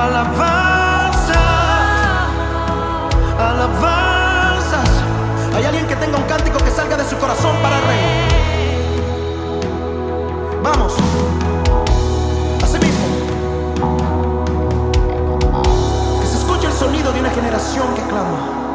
Alabanzas, alabanzas. Hay alguien que tenga un cántico que salga de su corazón para el rey. Vamos. Así mismo. Que se escuche el sonido de una generación que clama.